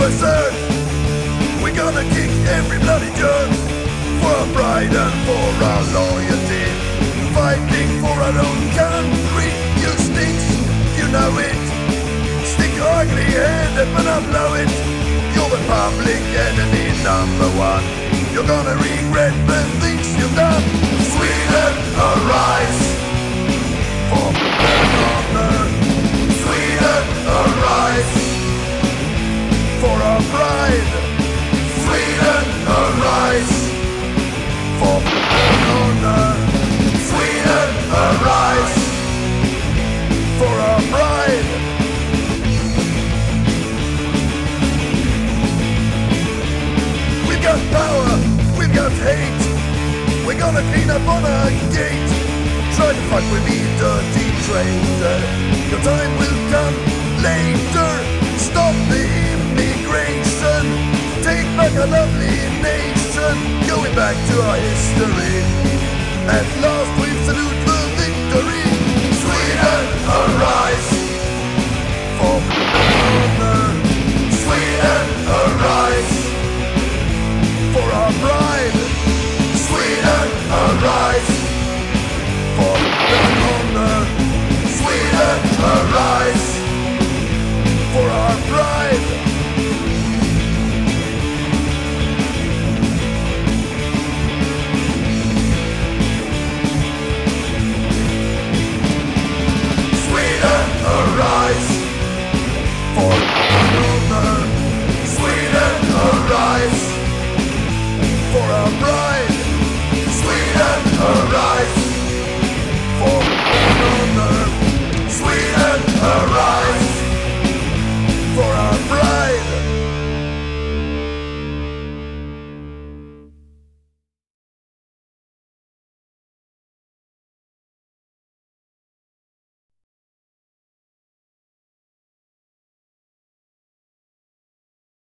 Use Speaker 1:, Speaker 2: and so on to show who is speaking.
Speaker 1: We're gonna kick every bloody jerk for our pride and for our loyalty. Fighting for our own country, you stinks, you know it. Stick your ugly head up and upload it. You're the public enemy number one. You're gonna regret that. Got power, we've got hate. We're gonna clean up on our gate. Try to fuck with me, dirty traitor. Your time will come later. Stop the immigration. Take back our lovely nation. Going back to our history. Arise!